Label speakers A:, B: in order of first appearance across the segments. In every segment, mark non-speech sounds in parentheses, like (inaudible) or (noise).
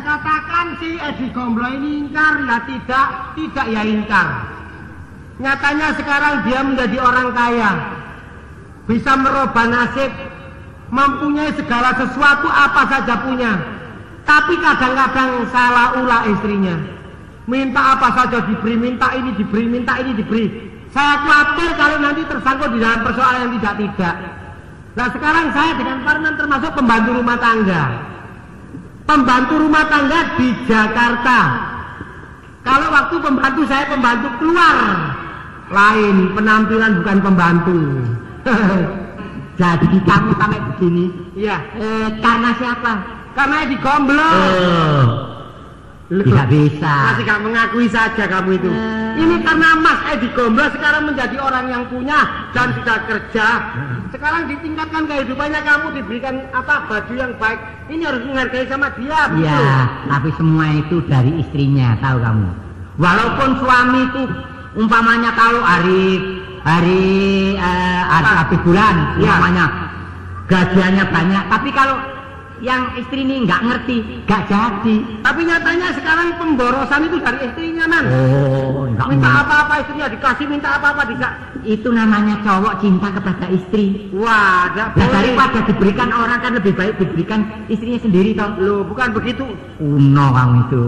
A: Katakan si Edi Gomblo ini ingkar, ya tidak, tidak ya ingkar. Nyatanya sekarang dia menjadi orang kaya. Bisa merubah nasib, mempunyai segala sesuatu apa saja punya. Tapi kadang-kadang salah ulah istrinya. Minta apa saja diberi, minta ini diberi, minta ini diberi. Saya khawatir kalau nanti tersangkut di dalam persoalan yang tidak-tidak. Nah sekarang saya dengan Parman termasuk pembantu rumah tangga. Pembantu rumah tangga di Jakarta. Kalau waktu pembantu saya pembantu keluar. Lain, penampilan bukan pembantu. (laughs)
B: Jadi kamu sampai begini
A: Iya,
B: eh, karena siapa?
A: karena di gomblo.
B: Oh, tidak bisa.
A: Masih gak mengakui saja kamu itu.
B: Eh.
A: Ini karena Mas Edi Gomblo sekarang menjadi orang yang punya dan sudah kerja. Sekarang ditingkatkan kehidupannya kamu diberikan apa baju yang baik. Ini harus menghargai sama dia.
B: Iya, tapi semua itu dari istrinya, tahu kamu. Walaupun suami itu umpamanya kalau hari hari eh, hari bulan,
A: Iya.
B: umpamanya gajiannya banyak, tapi kalau yang istri ini nggak ngerti, nggak jadi.
A: Tapi nyatanya sekarang pemborosan itu dari istrinya man.
B: Oh, nggak
A: Minta apa-apa istrinya dikasih, minta apa-apa tidak.
B: Itu namanya cowok cinta kepada istri.
A: Wah, tidak
B: Nah,
A: boleh.
B: daripada diberikan orang kan lebih baik diberikan istrinya sendiri toh.
A: Loh, bukan begitu.
B: Kuno kamu itu.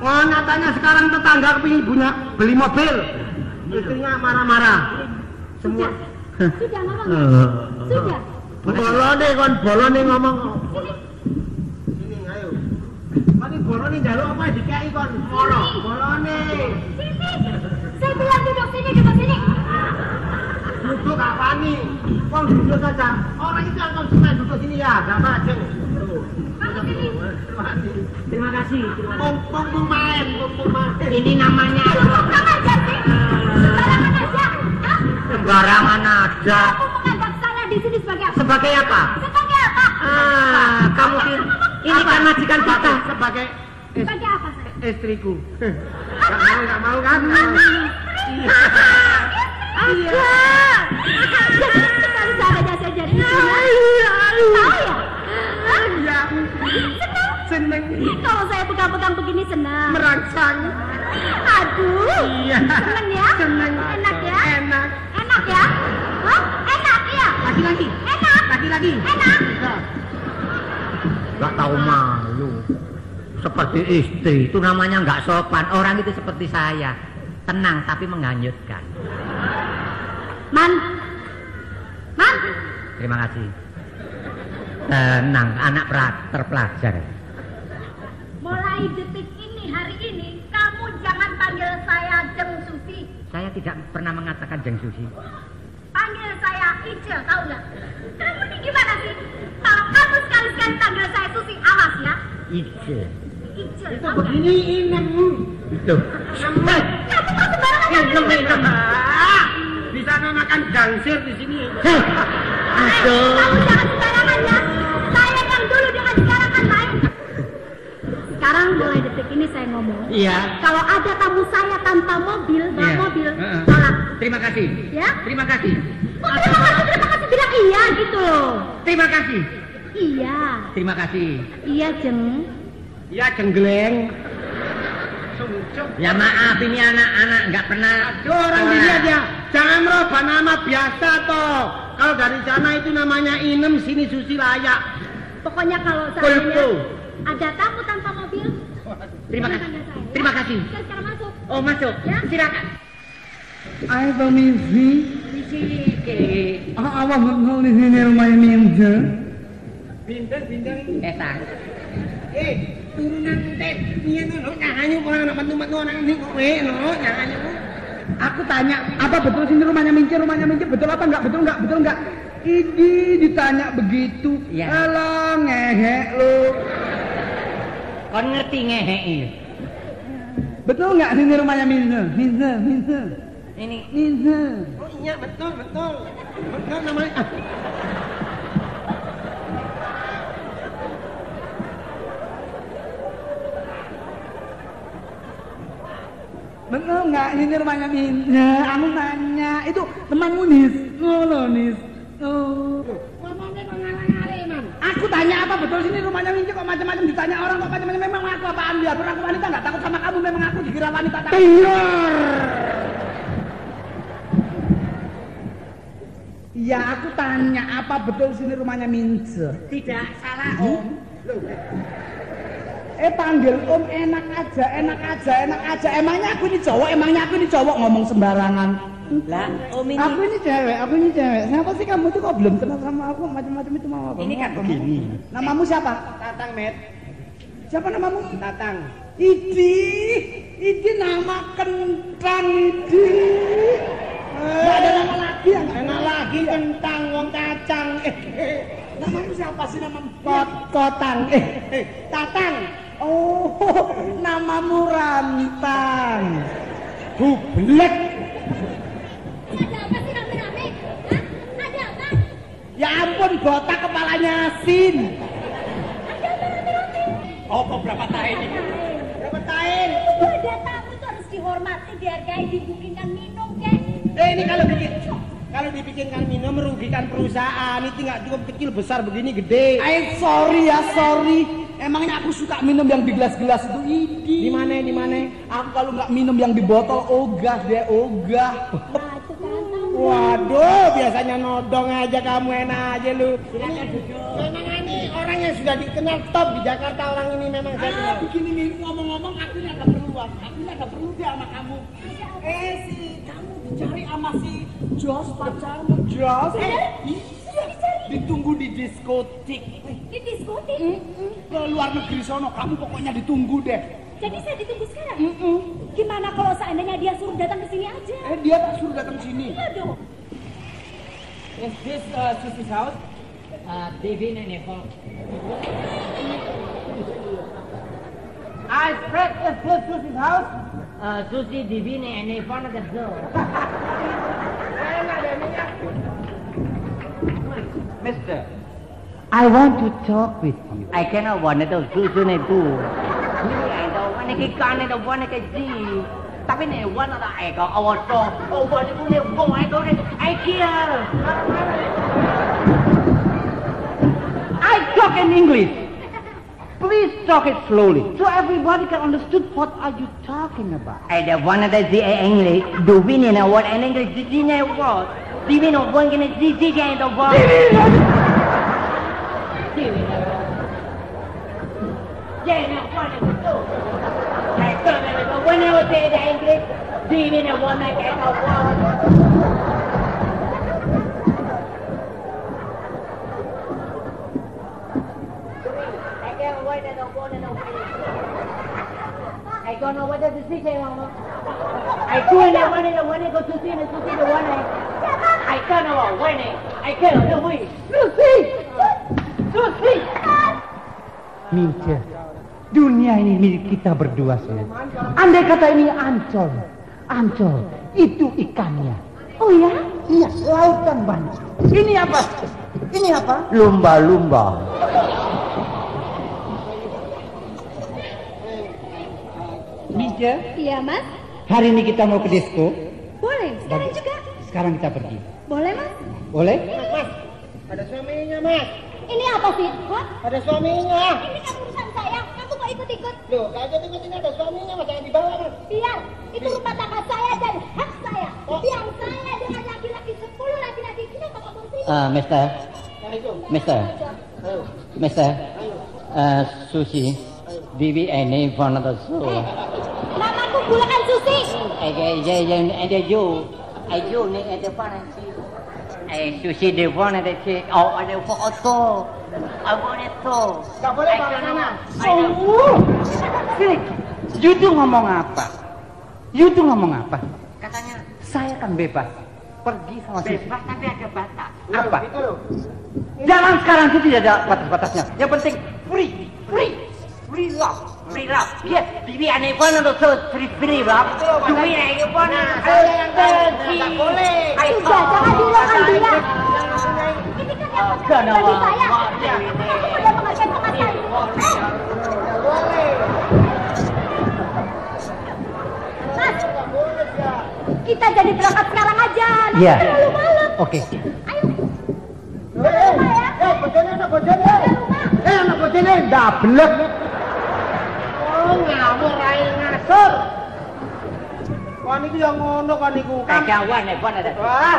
A: Oh, nyatanya sekarang tetangga kepingin punya beli mobil. Istrinya marah-marah. Semua.
C: Sudah. (laughs)
B: Eh,
C: Sudah.
A: Bolone kon bolone ngomong. Ayo. Mati bolone njaluk apa dikai kon? Mono. Bolone.
C: Sini. Saya bilang duduk sini, duduk sini.
A: Duduk apa nih? Kong duduk saja. Orang itu yang konsumen duduk sini ya, enggak.
C: Kamu sini.
B: Terima kasih.
A: Mumpung pemain, mumpung main.
B: Ini namanya
C: Bukan aja sih. Sembarangan aja. Hah?
B: sembarangan aja.
C: Kamu menganggap saya di sini sebagai apa?
B: Sebagai apa?
C: Sebagai apa?
B: Ah, kamu ki- ini kan majikan kita.
A: Sebagai
C: Sebagai apa saya?
A: istriku. Enggak mau, enggak mau kan?
C: Iya. Jadi sekali saja saya jadi istri. Tahu ya? Hah?
A: Iya. Seneng
C: Kalau saya pegang-pegang begini senang.
A: merangsang.
C: Aduh.
A: Iya.
C: Seneng ya?
A: Seneng.
C: Enak ya?
A: Enak.
C: Enak ya? Hah? Enak ya?
A: Lagi-lagi.
C: Enak.
A: Lagi-lagi.
C: Enak.
B: Gak tahu malu. Seperti istri itu namanya nggak sopan. Orang itu seperti saya. Tenang tapi menghanyutkan.
C: Man. Man.
B: Terima kasih. Tenang, anak terpelajar.
C: Mulai detik ini, hari ini, kamu jangan panggil saya Jeng Susi.
B: Saya tidak pernah mengatakan Jeng Susi.
C: Panggil saya Icil, tahu nggak? Kamu ini gimana sih? Kalau kamu sekali-sekali panggil saya Susi, awas ya.
B: Ice.
C: Icil,
A: Itu begini inem.
B: Itu.
A: Nemen.
C: Kamu kok sembarangan
A: Inem,
C: ngomong?
A: inem. Ah, Di sana makan gangsir di sini.
B: Heh.
C: Eh,
B: Aduh.
C: Kamu jangan sembarangan ya. Saya yang dulu dengan sekarang kan lain. Sekarang mulai detik ini saya ngomong.
B: Iya.
C: Kalau ada tamu saya tanpa mobil, bawa
B: Iya.
C: mobil, tolak.
B: Terima kasih.
C: Ya?
B: Terima kasih.
C: Terima kasih, terima kasih bilang iya gitu loh.
B: Terima kasih.
C: Iya,
B: Terima kasih.
C: iya Jeng.
A: Ya jenggleng. Sungcuk.
B: Ya maaf ini anak-anak nggak pernah.
A: Aduh orang dilihat ya. Jangan merubah nama biasa toh. Kalau dari sana itu namanya inem, sini susi layak.
C: Pokoknya kalau seandainya ada tamu tanpa mobil,
B: Terima kasih.
C: saya, ya.
B: Terima kasih.
C: Saya sekarang masuk.
B: Oh masuk.
C: Ya.
B: Silakan.
D: Ay, permisi.
B: Sike.
D: Ah, awak betul di sini rumahnya Ninja.
A: Bintang, bintang.
B: Etang.
A: Eh, turunan tet. Iya no, nyanyi orang anak bantu-bantu orang ini kok eh no, nyanyi.
D: Aku tanya, apa betul sini rumahnya Mince, rumahnya Mince, betul apa enggak, betul enggak, betul enggak? Ini ditanya begitu,
B: Iya.
D: Alah, ngehe lu.
B: Kon ngerti ngehe ini.
D: Betul enggak sini rumahnya Mince? Mince, Mince,
B: Ini
D: Mince.
A: Oh iya betul, betul. Betul namanya. Ah.
D: Betul enggak sini rumahnya Mince? Aku nanya, itu temanmu Nis. Oh, lo Nis. Oh.
A: Ngomongnya kok ngalah-ngalah man.
D: Aku tanya apa betul sini rumahnya Minci kok macam-macam ditanya orang kok macam-macam memang aku apaan diatur aku wanita nggak takut sama kamu memang aku dikira wanita takut. Ya aku tanya apa betul sini rumahnya Mince?
B: Tidak salah om.
D: Eh panggil om enak aja, enak aja, enak aja. Emangnya aku ini cowok, emangnya aku ini cowok ngomong sembarangan.
B: Lah om ini.
D: Aku ini cewek, aku ini cewek. Siapa sih kamu tuh kok belum kenal sama aku macam-macam itu mau apa?
B: Ini kan begini.
D: Namamu siapa?
A: Tatang, Met.
D: Siapa namamu?
A: Tatang.
D: Idi, Idi nama kentang Idi. Gak ada lagi yang
A: Enak lagi kentang, wong kacang. Eh, eh.
D: Namamu siapa sih namamu?
A: Kot, kotang. Eh, eh. Tatang.
D: Oh, (laughs) namamu Rantang.
A: Bublek.
C: Ada apa sih rame-rame? Hah? Ada apa?
D: Ya ampun, botak kepalanya asin.
A: Apa berapa tahun ini? Berapa tahun?
C: Itu ada tamu tuh harus dihormati, dihargai, dibukinkan minum, kek.
A: Eh, ini kalau bikin kalau dibikinkan minum merugikan perusahaan. Ini nggak cukup kecil, besar begini gede.
D: Eh, sorry ya, sorry. Emangnya aku suka minum yang di gelas-gelas itu Idi.
A: Di mana? Di mana?
D: Aku kalau nggak minum yang di botol ogah deh, ogah.
A: Waduh, biasanya nodong aja kamu enak aja lu. Memang ini orang yang sudah dikenal top di Jakarta orang ini memang saya
D: Ah,
A: kenal.
D: begini nih ngomong-ngomong aku ini ada perluan. Aku ini ada perlu dia sama kamu. Eh, si kamu dicari sama si Jos pacarmu Jos. Iya, ditunggu di diskotik.
C: Di diskotik.
D: Ke luar negeri sono, kamu pokoknya ditunggu deh.
C: Jadi saya ditunggu sekarang. Gimana kalau seandainya dia suruh datang ke sini aja?
D: Eh, dia tak suruh datang sini.
C: Iya dong.
B: Is this uh, Susie's house? Uh, Devin and Nicole. I spread is this Susie's house? Uh, Susie, Devin and Nicole at the door. (laughs) Mister, I want to talk with you. I cannot want to Susie and Boo. I don't want to get gun and I want to get Z. Tapi nih, one of the ego, our song, oh, what you live for, I go to, I kill. I talk in English. Please talk it slowly, so everybody can understood what are you talking about. I don't want to see English. Do we know what an English did you know what? Do we know what can see see in the world? Yeah, no, what is it? I don't know when I was saying the English. Do we know what I get the don't know does this say, Mama. I do it when I when I go to see the to see the one I I don't know I I can't do it. Susi, Susi.
E: Mince, dunia ini milik kita berdua saja. Andai kata ini ancol, ancol, itu ikannya.
C: Oh ya?
E: Iya, lautan banyak. Ini apa? Ini apa?
B: Lumba-lumba.
E: Mince,
C: Iya mas.
E: hari ini kita mau ke disco.
C: Boleh. Sekarang juga.
E: Sekarang kita pergi.
C: Boleh mas.
E: Boleh?
A: Mas, ada suaminya mas.
C: Ini apa sih? Hah?
A: Ada suaminya.
C: Ini kan urusan saya. Kamu kok ikut-ikut?
A: Loh, kalau jadi ini ada suaminya mas, jangan dibawa mas.
C: Biar. Itu rumah tangga saya dan hak saya. Biar saya dengan laki-laki sepuluh laki-laki. Kenapa kamu sini?
B: Uh, Mister. Mister,
A: Ayo,
B: Mister,
A: ayo.
B: uh, Susi, Bibi ini one of the.
C: Namaku Bulakan Susi.
B: I get yeah, and the you, I you ni at the front and see. I Susi the one and the see. Oh, I the photo. I want it to.
E: Oh, you tuh ngomong apa? You tuh ngomong apa?
B: Katanya
E: Saya kan bebas. Pergi sama si
B: bebas tapi ada batas.
E: Apa?
A: Gitu.
E: Jalan sekarang itu tidak ada batas-batasnya. Yang penting free, free, free love.
B: Free. Yes, free free.
C: Sudah, jangan dia. Ini kan yang
B: Oh,
C: saya. Ya. Aku. Mas,
A: ya.
C: kita jadi berangkat sekarang aja. Nanti
E: Iya.
C: terlalu malam.
E: Oke.
C: Ayo,
A: Eh, eh, eh,
C: ke rumah.
A: Eh, anak bojone ndablek. Oh, ngawur ae ngasur. Kon iki ya ngono kon niku.
B: Kagawan nek pon ada.
A: Wah.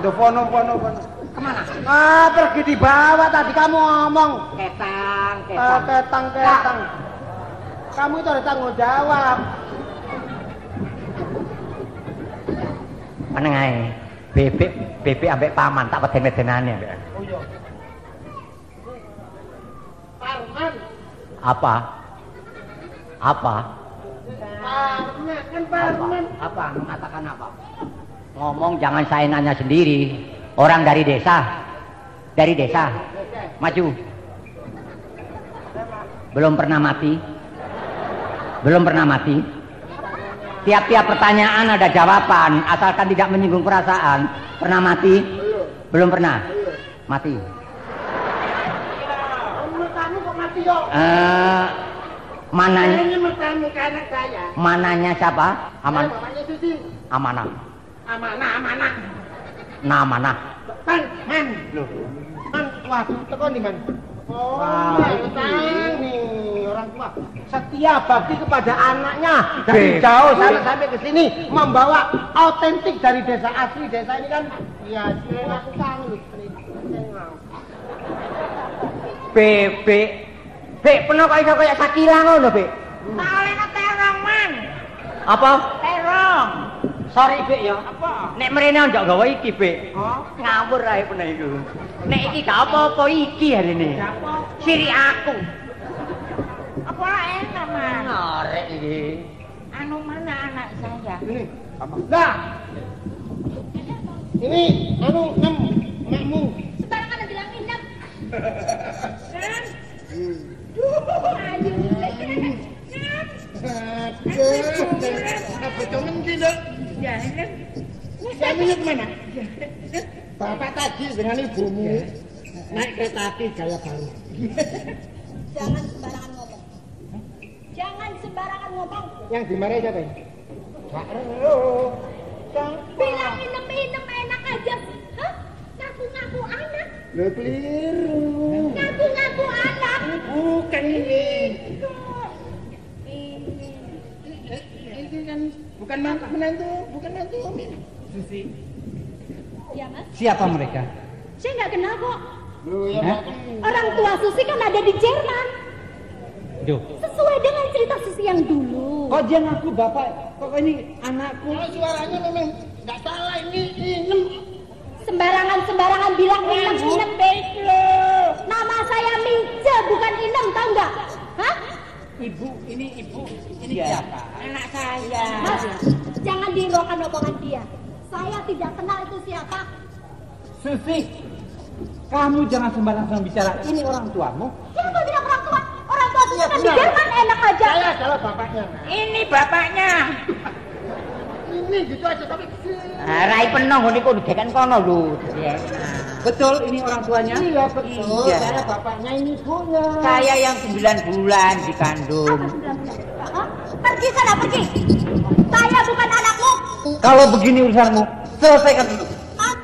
A: Ndo fono fono fono. Ke mana? Ah, pergi di bawah tadi kamu ngomong.
B: Ketang,
A: Ah, ketang ketang. Kamu itu harus tanggung jawab.
B: Meneng ae. Bebek bebek ambek paman tak weden-wedenane ambek.
A: Oh iya. Parman,
B: Apa? Apa?
A: kan parman.
B: Apa? Mengatakan apa? Ngomong jangan saya nanya sendiri. Orang dari desa. Dari desa. Maju. Belum pernah mati. Belum pernah mati. Tiap-tiap pertanyaan ada jawaban, asalkan tidak menyinggung perasaan. Pernah mati? Belum pernah. Mati.
A: Kamu kok mati yo?
B: Eh, mananya,
A: anak saya.
B: mananya siapa? Aman,
A: Saya bapaknya Susi.
B: amanah.
A: Amanah, amanah.
B: Nah, amanah.
A: Man, man. Loh. Man, waduh, teko nih, man. Oh,
B: Wah,
A: nih orang tua setia bakti kepada anaknya dari
B: Beb.
A: jauh sana sampai ke sini membawa autentik dari desa asli desa ini kan ya aku kangen
B: Bebek. Bek, pernah kok iso kayak Sakila ngono, Bek?
C: Soalnya terong man,
B: Apa?
C: terong.
B: Sorry, Bek ya.
A: apa
B: Nek mrene njok gawa iki, Bek.
A: oh
B: Ngawur ae pernah iku. Nek iki gak apa-apa iki hari ini. Siri aku.
C: Apa enak man?
B: Norek iki.
C: Anu mana anak saya?
A: ini nah ini anu nem makmu
C: Sekarang ada bilang inap. (laughs) Kan?
A: Apa cuman tidak Suaminya ke mana? Bapak tadi dengan ibumu naik kereta api gaya baru.
C: Jangan sembarangan ngomong. Jangan sembarangan ngomong.
A: Yang dimarahi siapa ini? Gak ero.
C: Bilang inem-inem enak aja. Hah? Ngaku-ngaku anak.
A: Lo keliru.
C: Ngaku-ngaku anak.
A: Bukan ini.
C: Ini.
A: Ini kan bukan mantu menantu, bukan mantu Om ini.
C: Ya mas,
E: Siapa mereka?
C: saya nggak kenal kok.
A: Ya
E: Hah?
C: Orang tua Susi kan ada di Jerman.
E: Duh,
C: Sesuai dengan cerita Susi yang dulu.
E: kok dia ngaku bapak? Kok ini anakku?
A: Kalau suaranya memang nggak salah ini inem.
C: Sembarangan-sembarangan bilang inem inem lo. Nama saya Mince bukan inem tahu nggak? Hah?
E: Ibu, ini ibu, ini siapa?
C: Anak saya. Mas, jangan dihiraukan omongan dia. Saya tidak kenal itu siapa.
E: Susi, kamu jangan sembarang-sembarang bicara. Ini orang tuamu.
C: Siapa bilang orang tua? Orang tua Susi
A: Iya,
C: kan di. Jerman enak aja.
A: Saya adalah bapaknya.
B: Ini bapaknya.
A: Ini gitu aja tapi
B: Ah, rai penong ngene kok dekan kono lho.
E: Betul, ini orang tuanya?
A: Iya betul.
B: Iya.
A: Saya bapaknya ini ibunya.
B: Saya yang 9 bulan dikandung.
C: Pergi sana, pergi. Saya bukan anakmu.
E: Kalau begini urusanmu, selesaikan dulu.
C: Hah?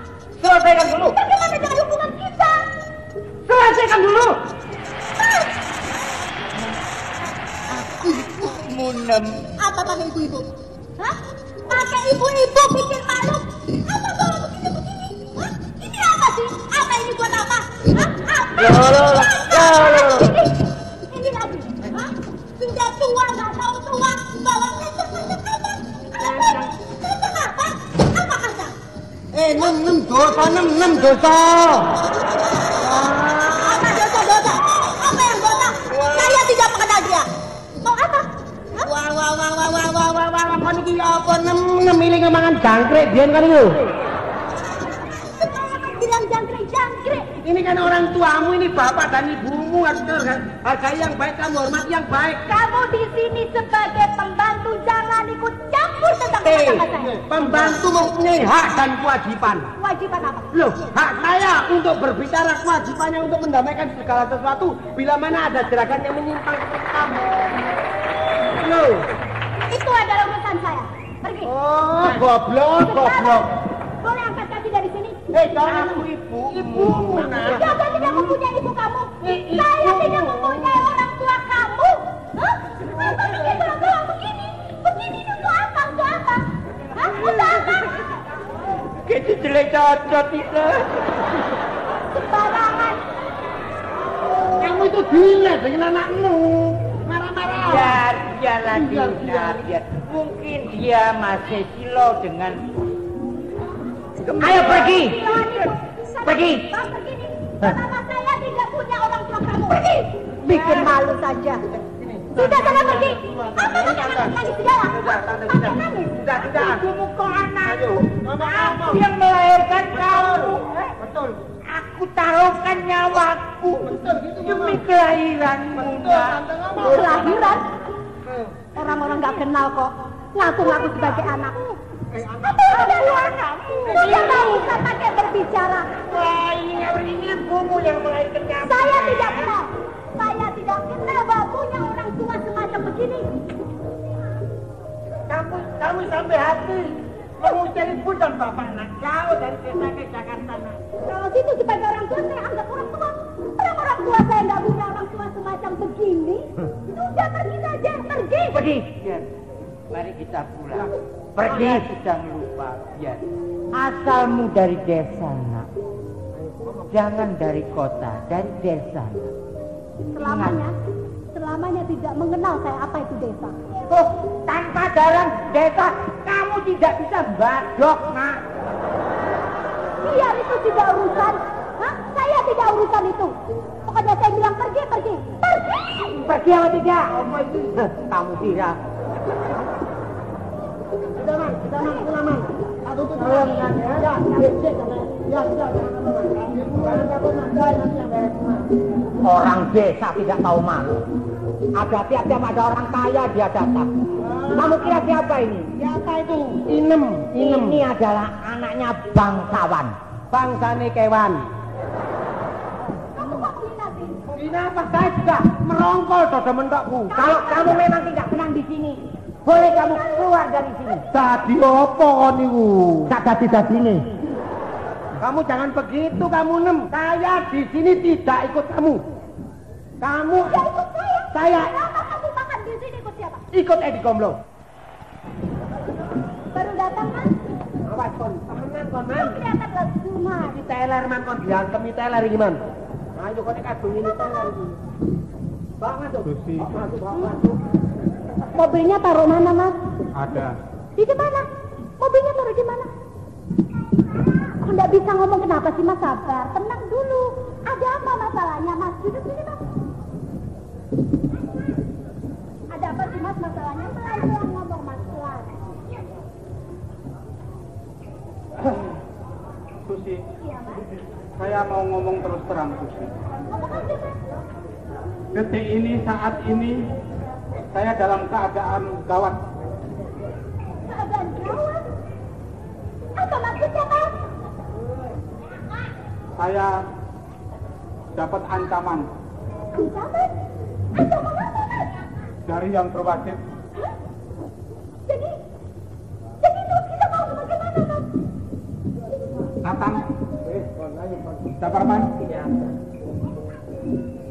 E: Selesaikan dulu.
C: Bagaimana dengan hubungan kita?
E: Selesaikan dulu.
B: Munem.
C: Apa pakai ibu-ibu? Hah? Pakai ibu-ibu bikin malu? Apa bawa begini-begini? Ini apa sih? Apa ini buat apa? Hah? Apa?
B: Loh.
C: Ini, lagi. Sudah tua, nggak tahu tua.
A: Eh, nem nem dosa, nem nem dosa.
C: Apa
A: nem nem milih mangan jangkrik biyen kan itu.
C: Bilang jangkrik-jangkrik.
A: Ini kan orang tuamu ini bapak dan ibumu harus hargai hargai yang baik kamu hormati yang baik.
C: Kamu di sini sebagai pembantu jangan ikut campur tentang
A: Eh,
C: rumah tangga saya.
A: pembantu mempunyai hak dan kewajiban.
C: Kewajiban apa?
A: Loh, hak saya untuk berbicara kewajibannya untuk mendamaikan segala sesuatu bila mana ada gerakan yang menyimpang seperti kamu. Loh,
C: Itu adalah urusan saya. Pergi.
A: oh goblok, goblok.
C: Boleh angkat kaki dari sini?
A: Eh, jangan ibu, ibu, ibu.
C: Tidak, saya tidak tidak mempunyai ibu kamu. Saya tidak mempunyai orang tua kamu. Hah? Apa bikin doang-doang begini? Begini ini untuk apa? Untuk apa? Hah? Untuk apa?
B: Kita jelek cocok itu.
C: Sembarangan.
A: Kamu itu gila dengan anakmu. Marah-marah.
B: Biar, biarlah dia, biar. Mungkin dia masih silau dengan... Ayo pergi! Pergi.
C: Mama saya tidak punya orang tua kamu. Pergi. Bikin malu saja. Sudah sana pergi. Apa pakai nangis segala? Pakai nangis.
B: Ibumu kok anakku. Aku yang melahirkan kamu. Betul. Aku taruhkan nyawaku demi kelahiranmu. Nak.
C: Kelahiran. Orang-orang nggak kenal kok. Ngaku-ngaku sebagai anak. Apa yang ada anakmu? Sudah nggak usah pakai berbicara.
B: Wah, ini ini ibumu yang melahirkan kamu.
C: Saya tidak kenal. Saya tidak kenal bahwa punya orang tua semacam begini.
B: Kamu, kamu sampai hati mengucap ibu dan bapak nak jauh dari desa ke Jakarta.
C: Kalau situ sebagai orang tua saya anggap orang tua. Orang-orang tua saya nggak punya semacam begini. Sudah pergi saja, pergi.
B: Pergi. Biar. Mari kita pulang. Pergi sudah lupa. Biar. Asalmu dari desa nak. Jangan dari kota, dari desa nak.
C: Selamanya, selamanya tidak mengenal saya apa itu desa.
B: Oh, tanpa jalan desa, kamu tidak bisa badok nak.
C: Biar itu tidak urusan. Saya tidak urusan itu. Pokoknya saya bilang pergi, pergi, pergi.
B: Pergi apa tidak? Kamu kira
A: Sudah, Man. Sudah, Man. Pulang, Man. Aku tuh tolong, Man. Ya, ya, ya, ya,
B: orang desa tidak tahu malu. Ada tiap-tiap ada orang kaya dia datang. Kamu kira siapa ini?
A: Siapa itu? Inem. Inem.
B: Ini adalah anaknya bangsawan.
A: Bangsane kewan.
C: Kamu kok menghina sih?
A: Ini apa? Saya juga merongkol dodo mentokku.
B: Kalau kamu memang tidak senang di sini, boleh kamu keluar dari sini.
A: Tadi kon niku?
B: Tak tadi tadi ini.
A: Kamu jangan begitu kamu nem. Saya di sini tidak ikut kamu. Kamu
C: Ya ikut saya.
A: saya
C: Kenapa kamu makan di sini ikut siapa?
A: ikut Edi Gomblo.
C: Baru datang kan?
A: Awas kon, temenan kon man.
C: Kok kelihatan lesu mas?
A: Iki teler man kon diantem iki teler iki man. Ayo kon kadung ini teler iki. Bang masuk. Masuk, Bang, masuk.
C: Mobilnya taruh mana mas?
A: Ada.
C: Di mana? Mobilnya taruh di mana? Kok nggak bisa ngomong kenapa sih mas sabar? Tenang dulu. Ada apa masalahnya mas? Duduk sini mas. Ada apa sih mas masalahnya? Pelan-pelan ngomong mas pelan.
F: Susi, saya mau ngomong terus terang Susi. Detik ini, saat ini, saya dalam keadaan gawat.
C: Keadaan gawat. Apa maksudnya?
F: Saya dapat ancaman
C: Ancaman? Ancaman apa mas?
F: dari yang berwajib.
C: Hah? Jadi, jadi terus kita mau bagaimana mas?
F: Parman,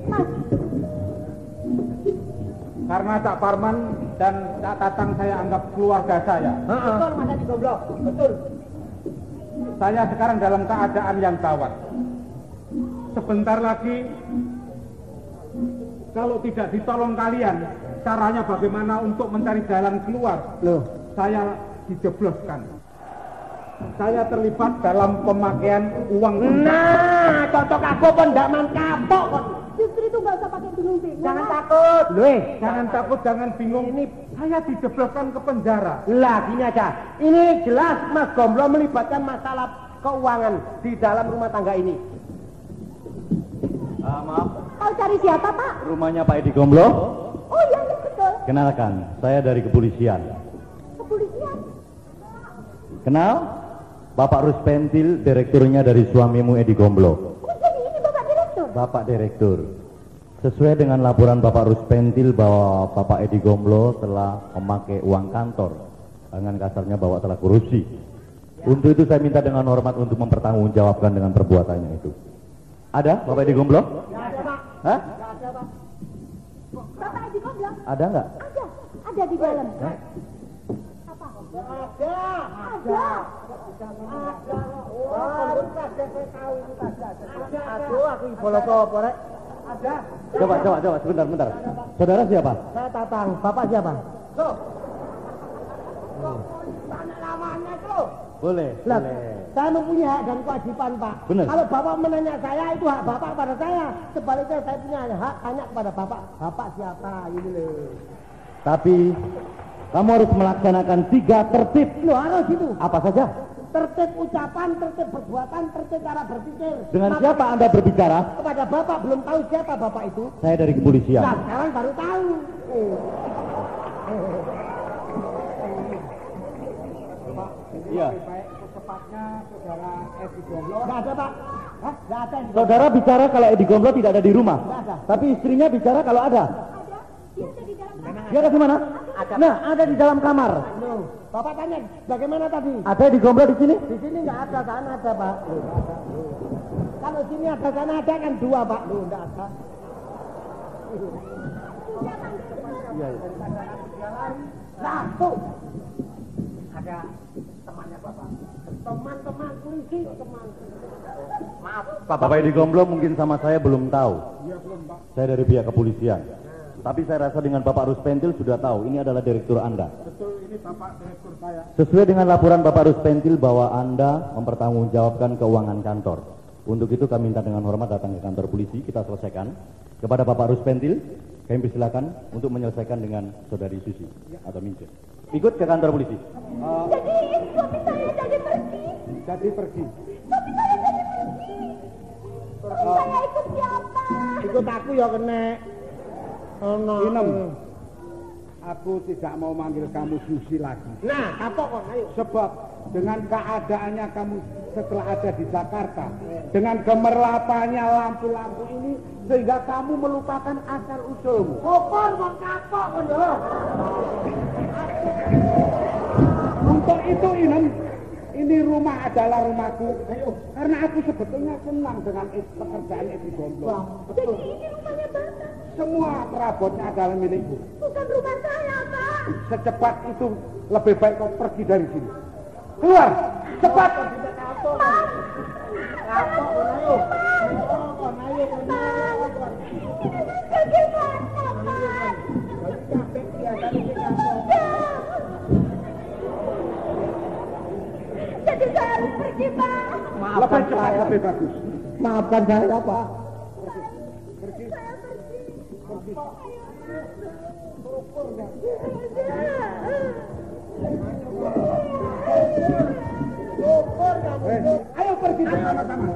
C: Mas,
F: karena Cak Parman dan Cak Tatang saya anggap keluarga saya.
A: Betul Mas Edi Gomblo. Betul.
F: Saya sekarang dalam keadaan yang gawat. Sebentar lagi, kalau tidak ditolong kalian, caranya bagaimana untuk mencari jalan keluar?
A: Loh,
F: Saya dijebloskan. Saya terlibat dalam pemakaian uang tunai.
A: Nah, cocok aku pun ndak man kapok kon.
C: justru itu nggak usah pakai bingung-bingung.
A: Jangan
C: Mas.
A: takut. Loh,
F: Jangan takut, jangan bingung. Ini saya dijebloskan ke penjara.
A: Lah, gini aja. Ini jelas Mas Gomblo melibatkan masalah keuangan di dalam rumah tangga ini.
G: Ah, maaf,
C: Mau cari siapa pak?
G: rumahnya Pak Edi Gomblo.
C: Oh iya, iya betul.
G: Kenalkan, saya dari kepolisian.
C: Kepolisian.
G: Kenal? Bapak Ruspentil, direkturnya dari suamimu Edi Gomblo.
C: Jadi ini bapak direktur.
G: Bapak Direktur. Sesuai dengan laporan Bapak Ruspentil bahwa Bapak Edi Gomblo telah memakai uang kantor. Dengan kasarnya bahwa telah korupsi. Untuk itu saya minta dengan hormat untuk mempertanggungjawabkan dengan perbuatannya itu. Ada Bapak Edi Gomblo? Hah?
C: Bapak Edi Gomblo?
G: Ada nggak?
C: Ada, ada di dalam.
G: Hah?
C: Apa?
A: Ada.
C: Ada.
A: Aduh, aku boleh apa, Rek? Ada.
G: Coba, coba, coba, sebentar, sebentar. Saudara siapa?
A: Saya Tatang. Bapak siapa? Tanya namanya tuh.
G: Boleh,
A: Lah, saya mempunyai hak dan kewajiban, Pak.
G: Benar.
A: Kalau Bapak menanya saya, itu hak Bapak pada saya. Sebaliknya saya punya hak tanya kepada Bapak. Bapak siapa? Ini loh.
G: Tapi kamu harus melaksanakan tiga tertib.
A: Loh, harus itu.
G: Apa saja?
A: Tertib ucapan, tertib perbuatan, tertib cara berpikir.
G: Dengan
A: Maka
G: siapa Anda berbicara?
A: Kepada Bapak, belum tahu siapa Bapak itu.
G: Saya dari kepolisian.
A: Nah, sekarang baru tahu. Eh.
G: Iya.
F: Secepatnya saudara Edi Gomblo
A: Nggak ada, Pak. Hah? Nggak ada.
G: Saudara bicara kalau Edi Gomblo tidak ada di rumah.
A: Nggak ada.
G: Tapi istrinya bicara kalau ada.
C: Dia ada di dalam kamar.
G: Dia ada di mana? Nah, ada di dalam kamar.
A: Bapak tanya, bagaimana tadi?
G: Ada Edi Gomblo di sini?
A: Di sini nggak ada, sana ada, Pak. Kalau sini ada, sana ada kan dua, Pak. Loh, nggak ada.
G: Iya, iya.
A: Nah, tuh. Ada temannya Bapak. Teman-teman polisi, teman. Maaf.
G: Bapak Edi Gomblo mungkin sama saya belum tahu. Saya dari pihak kepolisian. Tapi saya rasa dengan Bapak Ruspentil sudah tahu ini adalah direktur Anda.
F: betul ini bapak direktur saya
G: Sesuai dengan laporan Bapak Ruspentil bahwa Anda mempertanggungjawabkan keuangan kantor. Untuk itu kami minta dengan hormat datang ke kantor polisi, kita selesaikan. Kepada Bapak Ruspentil, kami persilakan untuk menyelesaikan dengan Saudari Susi atau Mince. Ikut ke kantor polisi.
C: Jadi suami saya jadi pergi.
F: jadi pergi
C: Suami saya jadi pergi. Suami saya ikut siapa?
A: Ikut aku ya kena. Oh, no.
F: Inem aku tidak mau manggil kamu Susi lagi
A: Nah, kapok kok, ayo.
F: sebab dengan keadaannya kamu setelah ada di Jakarta dengan gemerlapannya lampu-lampu ini sehingga kamu melupakan asal usulmu
A: Kokor mau kapok lho.
F: Untuk itu Inem, ini rumah adalah rumahku. Karena aku sebetulnya senang dengan pekerjaan Edi Gomblo.
C: Jadi ini rumahnya Bapak.
F: Semua perabotnya adalah milikku.
C: Bukan rumah saya, Pak.
F: Secepat itu lebih baik kau pergi dari sini. Keluar, cepat.
C: Jadi saya harus pergi, Pak.
F: Lebih bagus.
A: Maafkan saya, Pak.
C: Saya pergi.
F: Eh, ayo pergi sama-sama.